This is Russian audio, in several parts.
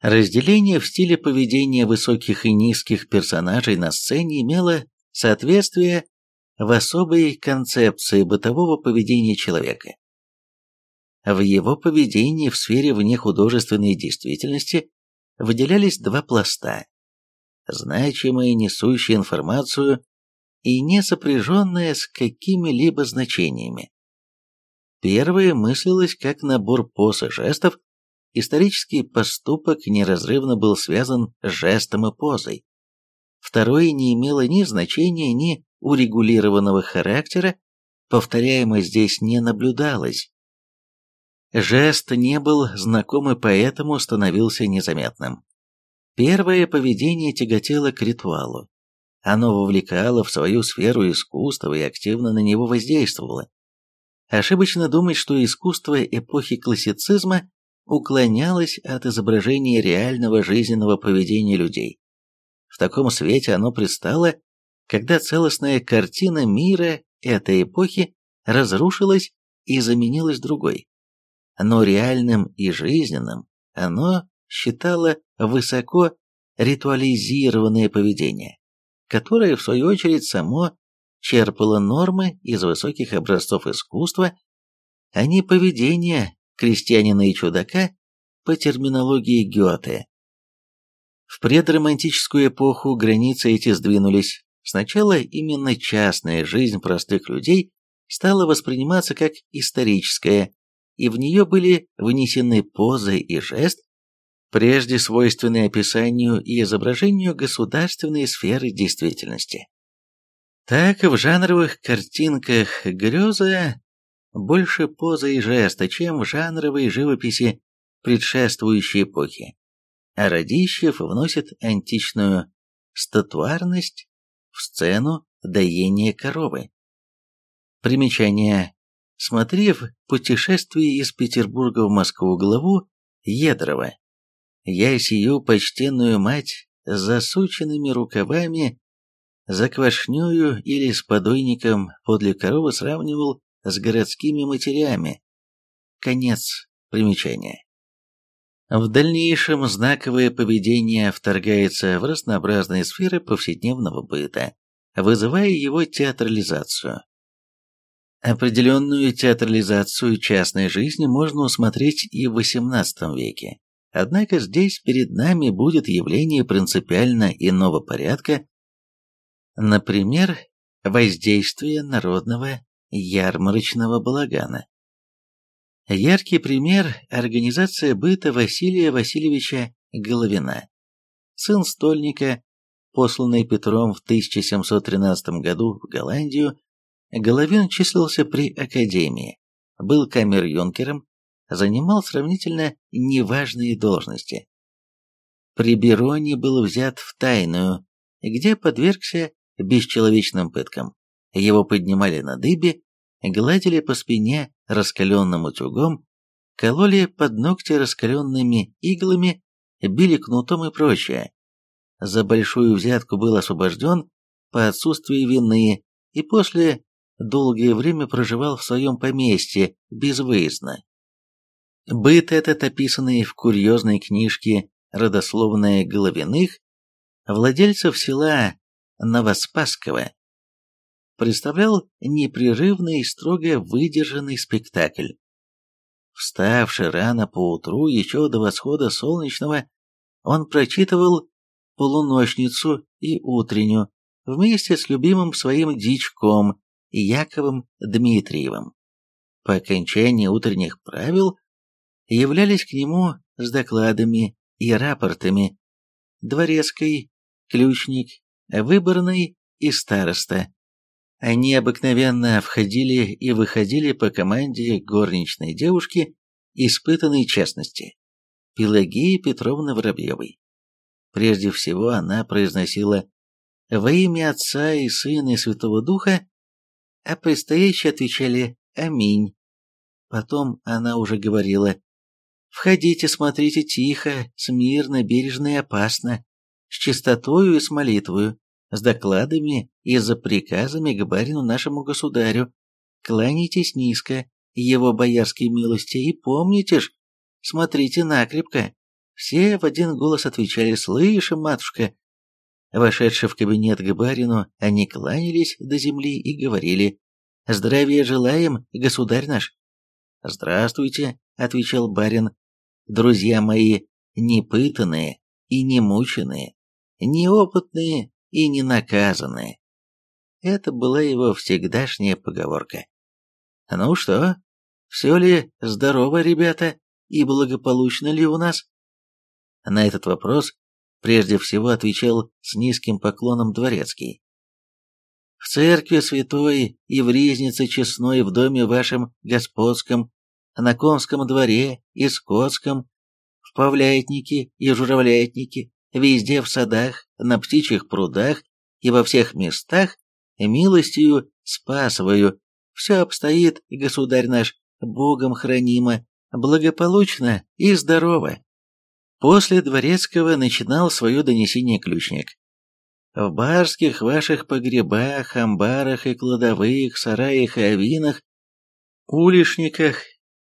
Разделение в стиле поведения высоких и низких персонажей на сцене имело соответствие в особой концепции бытового поведения человека. В его поведении в сфере внехудожественной действительности выделялись два пласта – значимые, несущие информацию и не сопряженные с какими-либо значениями. Первое мыслилось как набор поз жестов, исторический поступок неразрывно был связан с жестом и позой. Второе не имело ни значения, ни урегулированного характера, повторяемо здесь не наблюдалось. Жест не был знаком и поэтому становился незаметным. Первое поведение тяготело к ритуалу. Оно вовлекало в свою сферу искусство и активно на него воздействовало. Ошибочно думать, что искусство эпохи классицизма уклонялось от изображения реального жизненного поведения людей. В таком свете оно предстало, когда целостная картина мира этой эпохи разрушилась и заменилась другой но реальным и жизненным оно считало высоко ритуализированное поведение, которое, в свою очередь, само черпало нормы из высоких образцов искусства, а не поведение крестьянина и чудака по терминологии Гёте. В предромантическую эпоху границы эти сдвинулись. Сначала именно частная жизнь простых людей стала восприниматься как историческая, и в нее были внесены позы и жест, прежде свойственные описанию и изображению государственной сферы действительности. Так в жанровых картинках греза больше позы и жеста, чем в жанровой живописи предшествующей эпохи. А Радищев вносит античную статуарность в сцену доения коровы. Примечание Смотри «Путешествие из Петербурга в Москву» главу Едрова. Я сию почтенную мать с засученными рукавами, за квашнёю или с подойником подле коровы сравнивал с городскими матерями. Конец примечания. В дальнейшем знаковое поведение вторгается в разнообразные сферы повседневного быта, вызывая его театрализацию. Определенную театрализацию частной жизни можно усмотреть и в XVIII веке. Однако здесь перед нами будет явление принципиально иного порядка, например, воздействие народного ярмарочного балагана. Яркий пример – организация быта Василия Васильевича Головина, сын стольника, посланный Петром в 1713 году в Голландию Головин числился при академии, был камер-юнкером, занимал сравнительно неважные должности. При Бероне был взят в тайную, где подвергся бесчеловечным пыткам. Его поднимали на дыбе, гладили по спине раскаленным утюгом, кололи под ногти раскаленными иглами, били кнутом и прочее. За большую взятку был освобожден по отсутствии вины и после долгое время проживал в своем поместье безвыездно. Быт этот, описанный в курьезной книжке «Родословная Головиных», владельцев села Новоспасского, представлял непрерывный и строго выдержанный спектакль. Вставший рано поутру, еще до восхода солнечного, он прочитывал полуночницу и утреннюю вместе с любимым своим дичком, Яковом Дмитриевым. По окончании утренних правил являлись к нему с докладами и рапортами дворецкий, ключник, выборный и староста. Они обыкновенно входили и выходили по команде горничной девушки испытанной честности, Пелагеи Петровны Воробьевой. Прежде всего она произносила «Во имя Отца и Сына и Святого Духа а предстоящие отвечали «Аминь». Потом она уже говорила «Входите, смотрите тихо, смирно, бережно и опасно, с чистотою и с молитвою, с докладами и за приказами к барину нашему государю. Кланяйтесь низко, его боярской милости, и помните ж, смотрите накрепко, Все в один голос отвечали «Слышим, матушка!». Вошедшие в кабинет к барину, они кланялись до земли и говорили «Здравия желаем, государь наш!» «Здравствуйте», — отвечал барин, — «друзья мои, непытанные и не мученные, неопытные и не наказанные». Это была его всегдашняя поговорка. «Ну что, все ли здорово, ребята, и благополучно ли у нас?» На этот вопрос прежде всего отвечал с низким поклоном дворецкий. В церкви святой и в ризнице честной в доме вашем господском, на конском дворе и скотском, в павлятнике и журавлятнике, везде в садах, на птичьих прудах и во всех местах, милостью спасываю, все обстоит, государь наш, Богом хранимо, благополучно и здорово. После Дворецкого начинал свое донесение ключник. В барских ваших погребах, амбарах и кладовых, сараях и авинах, улишниках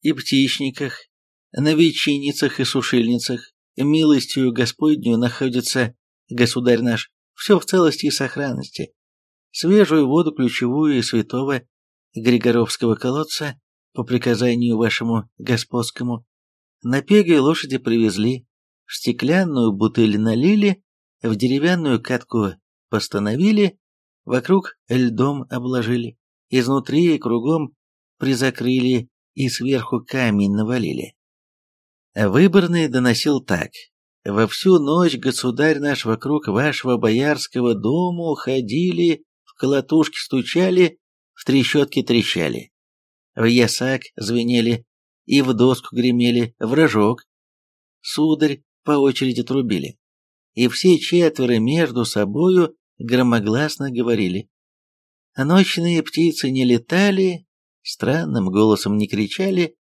и птичниках, на ветчиницах и сушильницах, милостью Господню находится, государь наш, все в целости и сохранности. Свежую воду ключевую и святого Григоровского колодца по приказанию вашему господскому на пеге лошади привезли, в стеклянную бутыль налили, в деревянную катку постановили, вокруг льдом обложили, изнутри и кругом призакрыли и сверху камень навалили. Выборный доносил так. «Во всю ночь, государь наш, вокруг вашего боярского дому ходили, в колотушки стучали, в трещотки трещали, в ясак звенели, и в доску гремели, в рожок. Сударь, по очереди трубили, и все четверо между собою громогласно говорили. Ночные птицы не летали, странным голосом не кричали,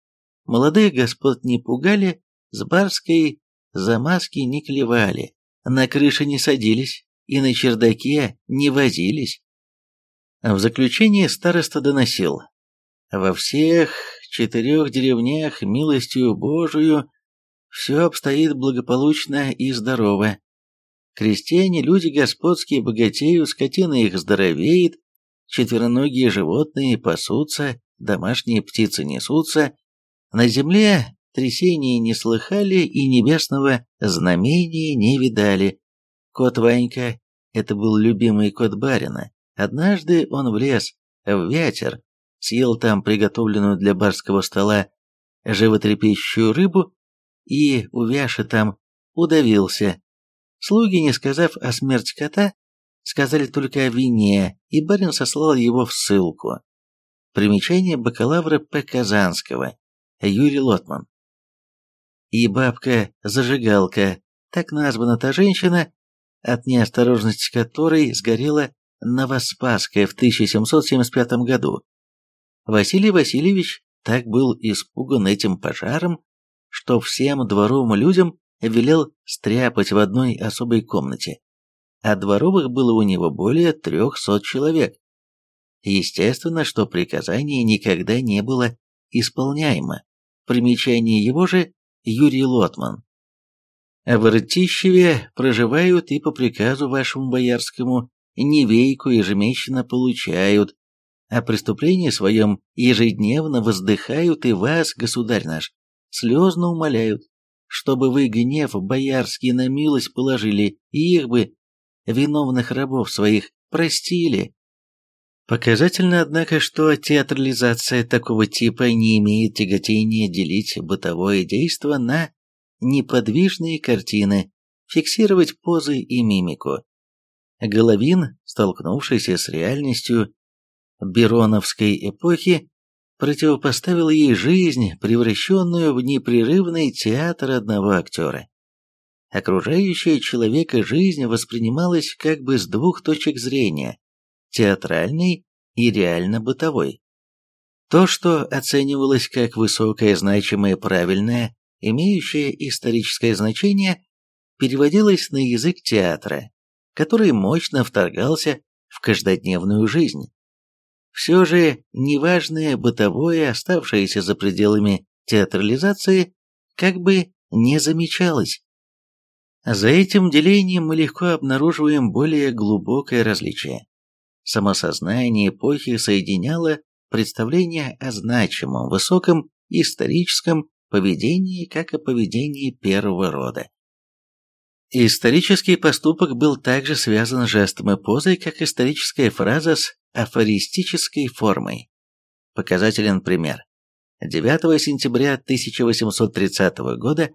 молодых господ не пугали, с барской замазки не клевали, на крыше не садились и на чердаке не возились. В заключение староста доносил. Во всех четырех деревнях милостью Божию все обстоит благополучно и здорово. Крестьяне, люди господские богатеют, скотина их здоровеет, четвероногие животные пасутся, домашние птицы несутся. На земле трясения не слыхали и небесного знамения не видали. Кот Ванька — это был любимый кот барина. Однажды он влез в ветер, съел там приготовленную для барского стола животрепещущую рыбу и, увяши там, удавился. Слуги, не сказав о смерти кота, сказали только о вине, и барин сослал его в ссылку. Примечание бакалавра П. Казанского, Юрий Лотман. И бабка-зажигалка, так названа та женщина, от неосторожности которой сгорела Новоспасская в 1775 году. Василий Васильевич так был испуган этим пожаром, что всем дворовым людям велел стряпать в одной особой комнате, а дворовых было у него более трехсот человек. Естественно, что приказание никогда не было исполняемо. Примечание его же Юрий Лотман. В Ртищеве проживают и по приказу вашему боярскому невейку ежемесячно получают, о преступлении своем ежедневно воздыхают и вас, государь наш, слезно умоляют, чтобы вы гнев боярский на милость положили, и их бы, виновных рабов своих, простили. Показательно, однако, что театрализация такого типа не имеет тяготения делить бытовое действо на неподвижные картины, фиксировать позы и мимику. Головин, столкнувшийся с реальностью Бероновской эпохи, противопоставил ей жизнь, превращенную в непрерывный театр одного актера. Окружающая человека жизнь воспринималась как бы с двух точек зрения – театральной и реально-бытовой. То, что оценивалось как высокое, значимое, правильное, имеющее историческое значение, переводилось на язык театра, который мощно вторгался в каждодневную жизнь. Все же неважное бытовое, оставшееся за пределами театрализации, как бы не замечалось. За этим делением мы легко обнаруживаем более глубокое различие. Самосознание эпохи соединяло представление о значимом, высоком историческом поведении как о поведении первого рода. Исторический поступок был также связан жестом и позой, как историческая фраза с афористической формой. Показателен пример. 9 сентября 1830 года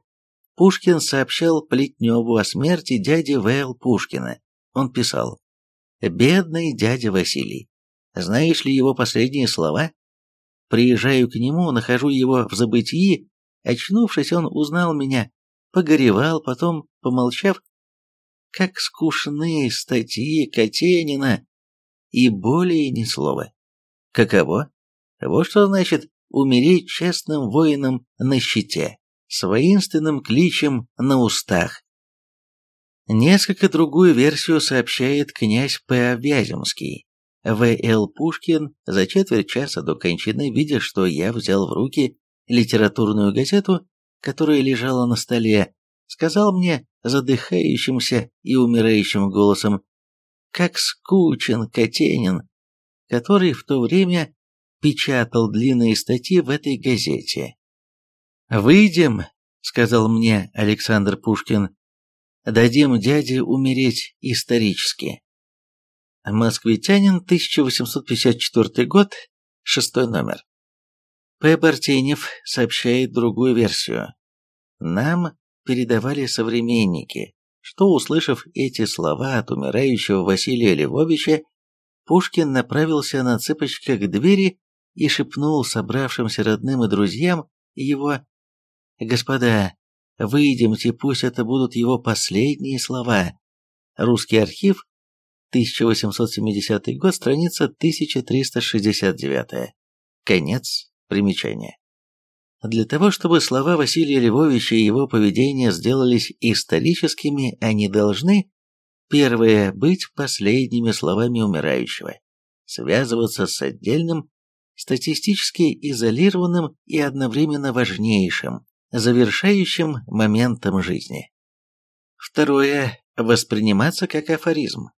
Пушкин сообщал Плетневу о смерти дяди В.Л. Пушкина. Он писал «Бедный дядя Василий, знаешь ли его последние слова? Приезжаю к нему, нахожу его в забытии, очнувшись, он узнал меня, погоревал, потом, помолчав, как скучные статьи Катенина, и более ни слова. Каково? Вот что значит умереть честным воином на щите, с воинственным кличем на устах. Несколько другую версию сообщает князь П. Вяземский. В.Л. Пушкин за четверть часа до кончины, видя, что я взял в руки литературную газету, которая лежала на столе, сказал мне задыхающимся и умирающим голосом, как скучен Катенин, который в то время печатал длинные статьи в этой газете. «Выйдем», — сказал мне Александр Пушкин, — «дадим дяде умереть исторически». Москвитянин, 1854 год, шестой номер. П. Бартенев сообщает другую версию. Нам передавали современники, что, услышав эти слова от умирающего Василия Львовича, Пушкин направился на цыпочках к двери и шепнул собравшимся родным и друзьям его «Господа, выйдемте, пусть это будут его последние слова». Русский архив, 1870 год, страница 1369. Конец примечания. Для того, чтобы слова Василия Львовича и его поведение сделались историческими, они должны, первое, быть последними словами умирающего, связываться с отдельным статистически изолированным и одновременно важнейшим, завершающим моментом жизни. Второе. Восприниматься как афоризм.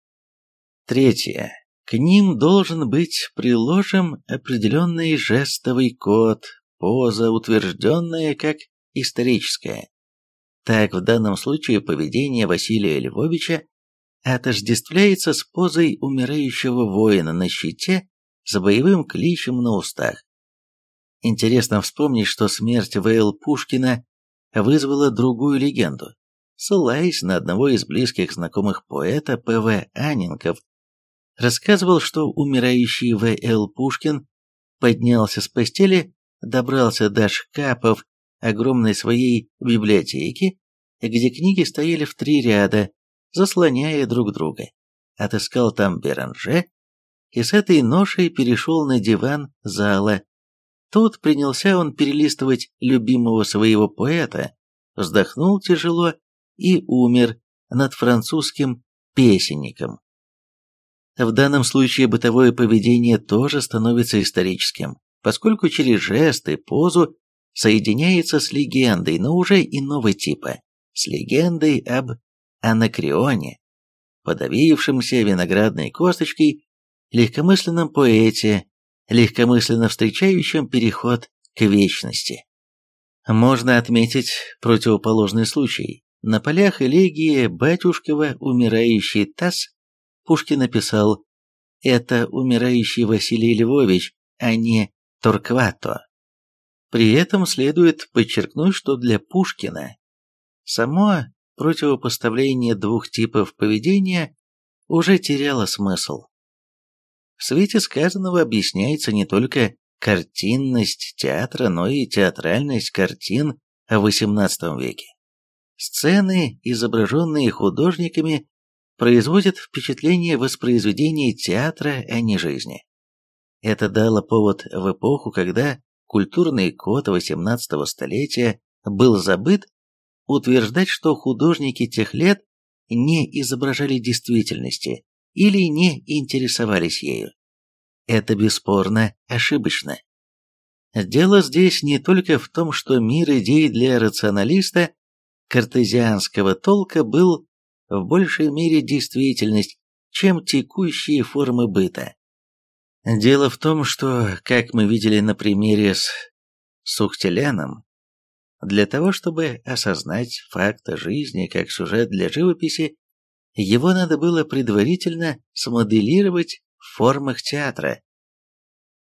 Третье. К ним должен быть приложен определенный жестовый код, поза, утвержденная как историческая. Так, в данном случае поведение Василия Львовича отождествляется с позой умирающего воина на щите с боевым кличем на устах. Интересно вспомнить, что смерть В.Л. Пушкина вызвала другую легенду. Ссылаясь на одного из близких знакомых поэта П.В. Анинков, рассказывал, что умирающий В.Л. Пушкин поднялся с постели, добрался до шкафов огромной своей библиотеки, где книги стояли в три ряда, заслоняя друг друга. Отыскал там Беранже и с этой ношей перешел на диван зала. Тут принялся он перелистывать любимого своего поэта, вздохнул тяжело и умер над французским песенником. В данном случае бытовое поведение тоже становится историческим, поскольку через жесты, позу соединяется с легендой, но уже иного типа, с легендой об Анакреоне, подавившемся виноградной косточкой легкомысленном поэте, легкомысленно встречающем переход к вечности. Можно отметить противоположный случай. На полях элегии Батюшкова «Умирающий таз» Пушкин написал «Это умирающий Василий Львович, а не Торквато». При этом следует подчеркнуть, что для Пушкина само противопоставление двух типов поведения уже теряло смысл. В свете сказанного объясняется не только картинность театра, но и театральность картин в XVIII веке. Сцены, изображенные художниками, производят впечатление воспроизведения театра, а не жизни. Это дало повод в эпоху, когда культурный код XVIII столетия был забыт, утверждать, что художники тех лет не изображали действительности, или не интересовались ею. Это бесспорно ошибочно. Дело здесь не только в том, что мир идей для рационалиста картезианского толка был в большей мере действительность, чем текущие формы быта. Дело в том, что, как мы видели на примере с Сухтеляном, для того, чтобы осознать факт жизни как сюжет для живописи, его надо было предварительно смоделировать в формах театра.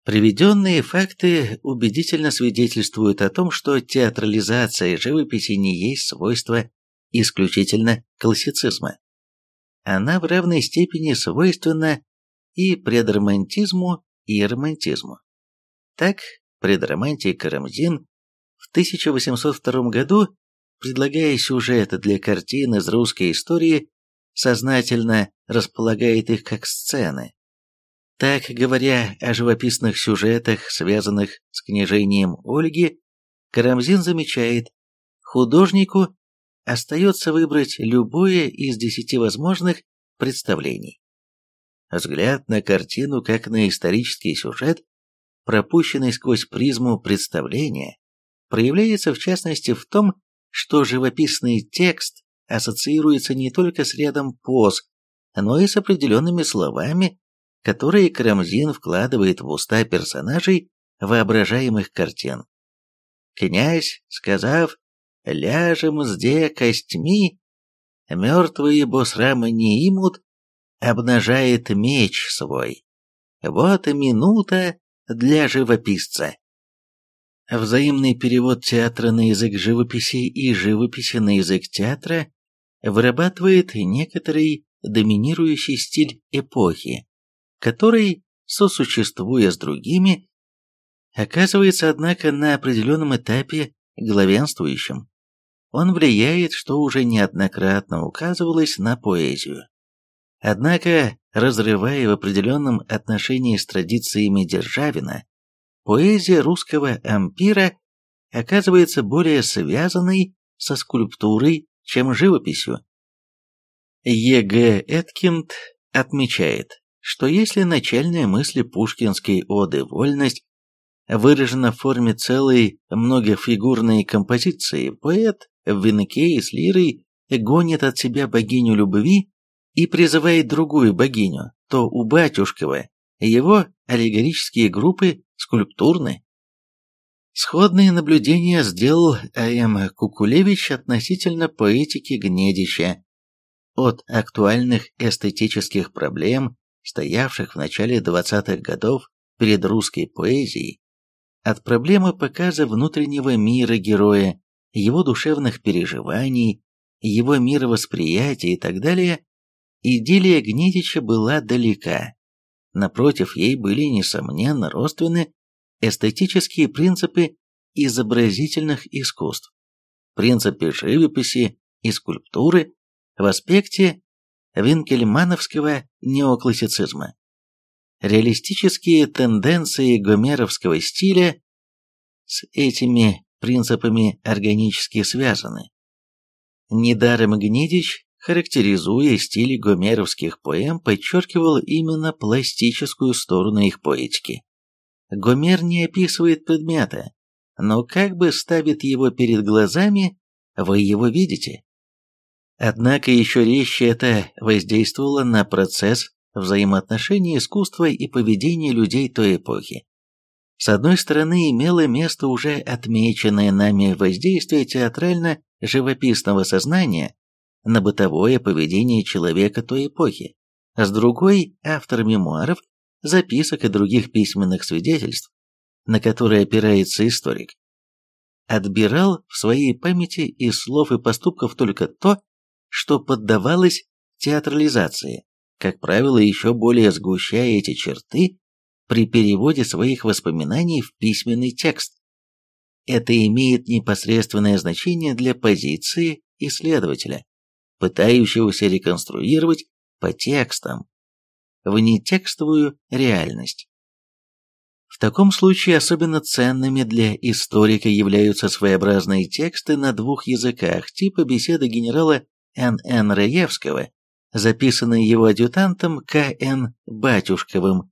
Приведенные факты убедительно свидетельствуют о том, что театрализация живописи не есть свойство исключительно классицизма. Она в равной степени свойственна и предромантизму, и романтизму. Так, предромантик Карамзин в 1802 году, предлагая сюжеты для картин из русской истории, сознательно располагает их как сцены, так, говоря о живописных сюжетах, связанных с княжением Ольги, Карамзин замечает, художнику остается выбрать любое из десяти возможных представлений. Взгляд на картину как на исторический сюжет, пропущенный сквозь призму представления, проявляется в частности в том, что живописный текст ассоциируется не только с рядом поз, но и с определенными словами, которые Карамзин вкладывает в уста персонажей воображаемых картин. Князь, сказав «ляжем сде костьми», мертвые босрамы не имут, обнажает меч свой. Вот минута для живописца. Взаимный перевод театра на язык живописи и живописи на язык театра вырабатывает некоторый доминирующий стиль эпохи, который, сосуществуя с другими, оказывается, однако, на определенном этапе главенствующим. Он влияет, что уже неоднократно указывалось на поэзию. Однако, разрывая в определенном отношении с традициями Державина, поэзия русского ампира оказывается более связанной со скульптурой, чем живописью. Е.Г. Эткинд отмечает, что если начальная мысль пушкинской оды «Вольность» выражена в форме целой многофигурной композиции, поэт в венке и с лирой гонит от себя богиню любви и призывает другую богиню, то у Батюшкова его аллегорические группы скульптурны. Сходные наблюдения сделал А.М. Кукулевич относительно поэтики Гнедища. От актуальных эстетических проблем стоявших в начале 20-х годов перед русской поэзией, от проблемы показа внутреннего мира героя, его душевных переживаний, его мировосприятия и так далее, идиллия Гнедича была далека. Напротив, ей были, несомненно, родственны эстетические принципы изобразительных искусств, принципы живописи и скульптуры в аспекте винкельмановского неоклассицизма. Реалистические тенденции гомеровского стиля с этими принципами органически связаны. Недаром Гнедич, характеризуя стиль гомеровских поэм, подчеркивал именно пластическую сторону их поэтики. Гомер не описывает предмета, но как бы ставит его перед глазами, вы его видите. Однако еще резче это воздействовало на процесс взаимоотношений искусства и поведения людей той эпохи. С одной стороны, имело место уже отмеченное нами воздействие театрально-живописного сознания на бытовое поведение человека той эпохи, с другой – автор мемуаров, записок и других письменных свидетельств, на которые опирается историк, отбирал в своей памяти из слов и поступков только то, что поддавалось театрализации, как правило, еще более сгущая эти черты при переводе своих воспоминаний в письменный текст. Это имеет непосредственное значение для позиции исследователя, пытающегося реконструировать по текстам внетекстовую реальность. В таком случае особенно ценными для историка являются своеобразные тексты на двух языках типа беседы генерала Н.Н. Раевского, записанный его адъютантом К.Н. Батюшковым.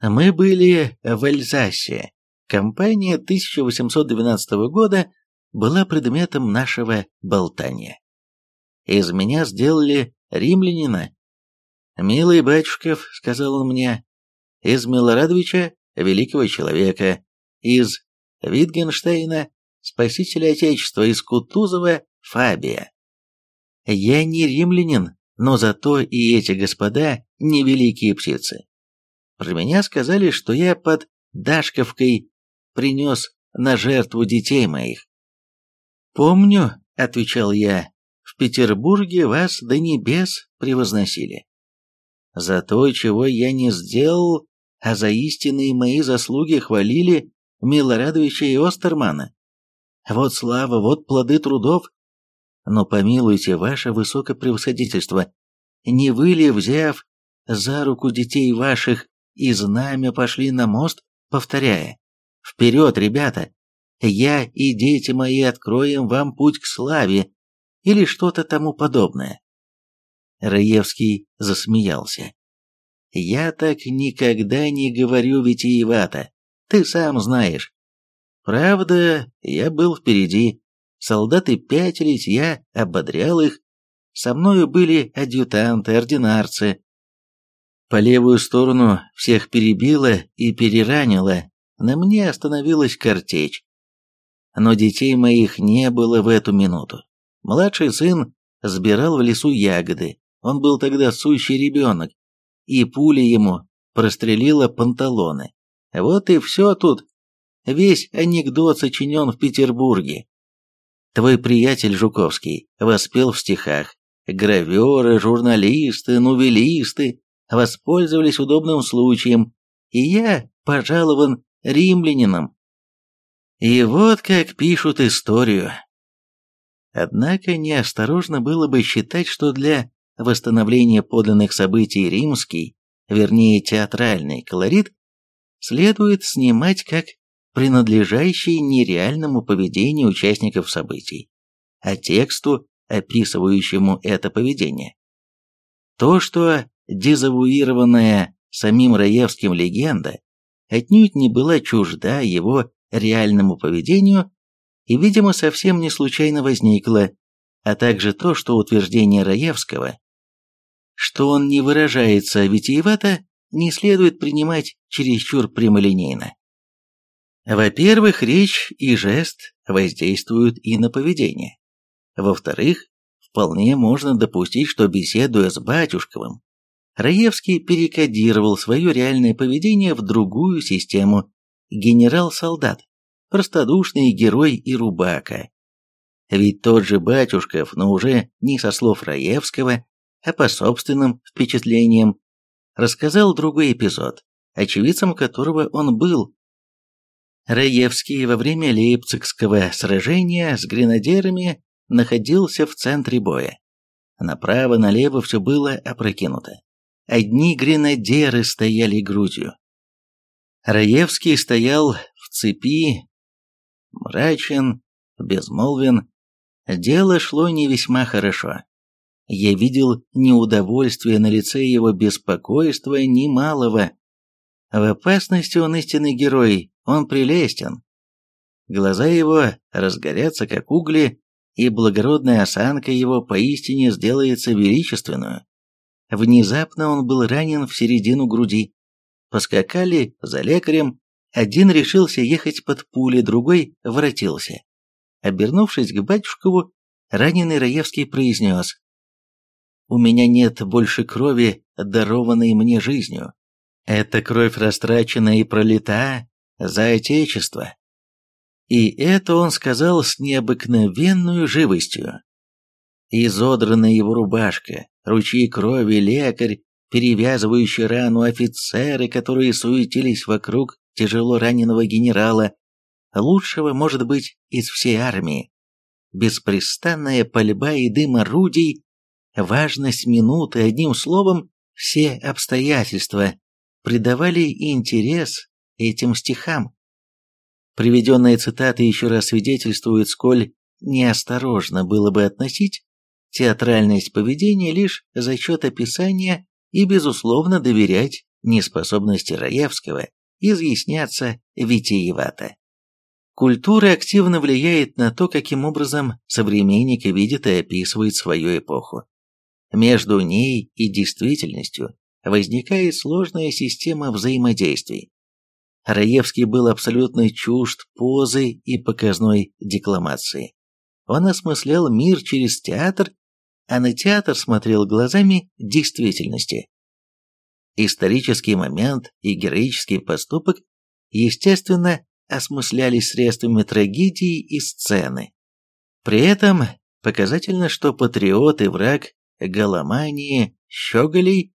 Мы были в Эльзасе. Компания 1812 года была предметом нашего болтания. Из меня сделали римлянина. «Милый батюшков», — сказал он мне, — «из Милорадовича — великого человека, из Витгенштейна — спасителя Отечества, из Кутузова — Фабия». Я не римлянин, но зато и эти господа не великие птицы. Про меня сказали, что я под Дашковкой принес на жертву детей моих. «Помню», — отвечал я, — «в Петербурге вас до небес превозносили. За то, чего я не сделал, а за истинные мои заслуги хвалили Милорадовича и Остермана. Вот слава, вот плоды трудов. Но помилуйте, ваше высокопревосходительство, не вы ли, взяв за руку детей ваших, и знамя пошли на мост, повторяя «Вперед, ребята! Я и дети мои откроем вам путь к славе!» или что-то тому подобное. Раевский засмеялся. «Я так никогда не говорю витиевато, ты сам знаешь. Правда, я был впереди, солдаты пятились, я ободрял их, со мною были адъютанты, ординарцы, по левую сторону всех перебило и переранило, на мне остановилась картечь. Но детей моих не было в эту минуту. Младший сын сбирал в лесу ягоды, он был тогда сущий ребенок, и пуля ему прострелила панталоны. Вот и все тут. Весь анекдот сочинен в Петербурге. Твой приятель Жуковский воспел в стихах. Граверы, журналисты, нувелисты воспользовались удобным случаем, и я пожалован римлянином. И вот как пишут историю. Однако неосторожно было бы считать, что для восстановления подлинных событий римский, вернее театральный колорит, следует снимать как принадлежащий нереальному поведению участников событий, а тексту, описывающему это поведение. То, что дезавуированная самим Раевским легенда отнюдь не была чужда его реальному поведению и, видимо, совсем не случайно возникла, а также то, что утверждение Раевского, что он не выражается витиевато, не следует принимать чересчур прямолинейно. Во-первых, речь и жест воздействуют и на поведение. Во-вторых, вполне можно допустить, что беседуя с Батюшковым, Раевский перекодировал свое реальное поведение в другую систему генерал-солдат, простодушный герой и рубака. Ведь тот же Батюшков, но уже не со слов Раевского, а по собственным впечатлениям, рассказал другой эпизод, очевидцем которого он был. Раевский во время Лейпцигского сражения с гренадерами находился в центре боя. Направо-налево все было опрокинуто. Одни гренадеры стояли грудью. Раевский стоял в цепи, мрачен, безмолвен. Дело шло не весьма хорошо. Я видел неудовольствие на лице его, беспокойства немалого. В опасности он истинный герой, он прелестен. Глаза его разгорятся, как угли, и благородная осанка его поистине сделается величественную. Внезапно он был ранен в середину груди. Поскакали за лекарем, один решился ехать под пули, другой воротился. Обернувшись к батюшкову, раненый Раевский произнес «У меня нет больше крови, дарованной мне жизнью. Это кровь растрачена и пролита за Отечество». И это он сказал с необыкновенной живостью. Изодранная его рубашка, ручьи крови, лекарь, перевязывающий рану, офицеры, которые суетились вокруг тяжело раненого генерала, лучшего, может быть, из всей армии. Беспрестанная пальба и дым орудий, важность минуты, одним словом, все обстоятельства придавали интерес этим стихам. Приведенные цитаты еще раз свидетельствуют, сколь неосторожно было бы относить театральность поведения лишь за счет описания и, безусловно, доверять неспособности Раевского изъясняться витиевато. Культура активно влияет на то, каким образом современник видит и описывает свою эпоху. Между ней и действительностью возникает сложная система взаимодействий. Раевский был абсолютно чужд позы и показной декламации. Он осмыслял мир через театр, а на театр смотрел глазами действительности. Исторический момент и героический поступок, естественно, осмыслялись средствами трагедии и сцены. При этом показательно, что патриот и враг Голомании Щеголей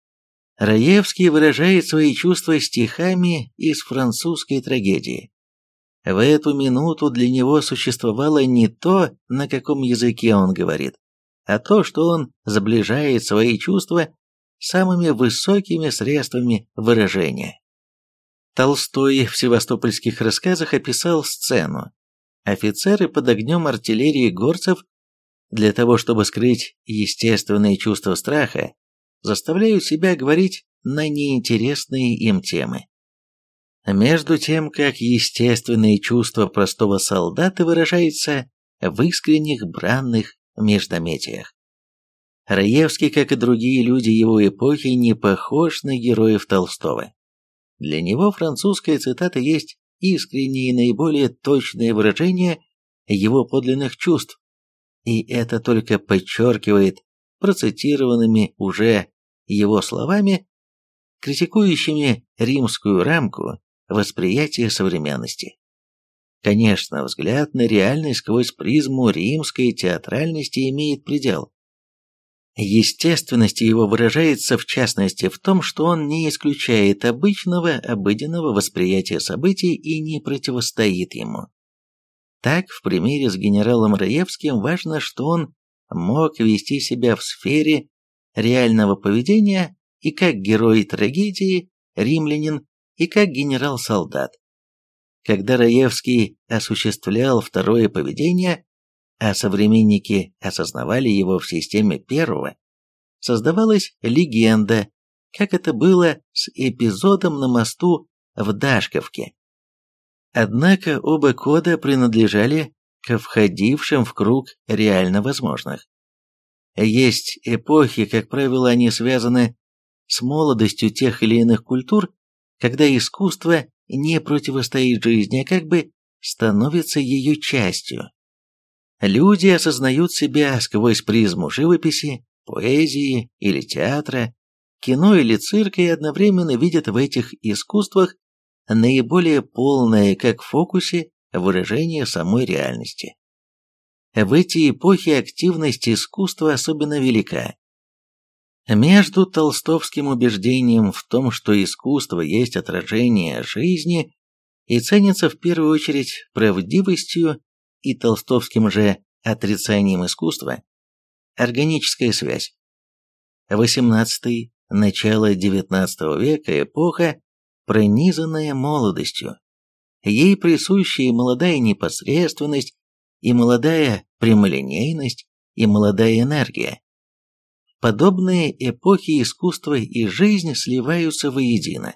Раевский выражает свои чувства стихами из французской трагедии. В эту минуту для него существовало не то, на каком языке он говорит, а то, что он сближает свои чувства самыми высокими средствами выражения. Толстой в севастопольских рассказах описал сцену. Офицеры под огнем артиллерии горцев для того, чтобы скрыть естественные чувства страха, заставляют себя говорить на неинтересные им темы. Между тем, как естественные чувства простого солдата выражаются в искренних бранных междометиях. Раевский, как и другие люди его эпохи, не похож на героев Толстого. Для него французская цитата есть искреннее и наиболее точное выражение его подлинных чувств, и это только подчеркивает процитированными уже его словами, критикующими римскую рамку восприятия современности. Конечно, взгляд на реальность сквозь призму римской театральности имеет предел. Естественность его выражается в частности в том, что он не исключает обычного, обыденного восприятия событий и не противостоит ему. Так, в примере с генералом Раевским важно, что он мог вести себя в сфере реального поведения и как герой трагедии, римлянин, и как генерал-солдат. Когда Раевский осуществлял второе поведение, а современники осознавали его в системе первого, создавалась легенда, как это было с эпизодом на мосту в Дашковке. Однако оба кода принадлежали к входившим в круг реально возможных. Есть эпохи, как правило, они связаны с молодостью тех или иных культур, когда искусство не противостоит жизни, а как бы становится ее частью. Люди осознают себя сквозь призму живописи, поэзии или театра, кино или цирка и одновременно видят в этих искусствах наиболее полное, как в фокусе, выражение самой реальности. В эти эпохи активность искусства особенно велика. Между толстовским убеждением в том, что искусство есть отражение жизни и ценится в первую очередь правдивостью, и толстовским же отрицанием искусства, органическая связь. XVIII – начало XIX века эпоха, пронизанная молодостью. Ей присущая молодая непосредственность, и молодая прямолинейность, и молодая энергия. Подобные эпохи искусства и жизнь сливаются воедино,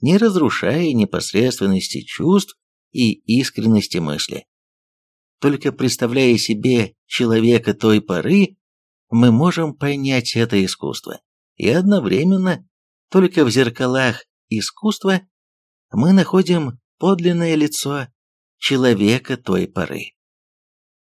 не разрушая непосредственности чувств и искренности мысли. Только представляя себе человека той поры, мы можем понять это искусство, и одновременно, только в зеркалах искусства, мы находим подлинное лицо человека той поры.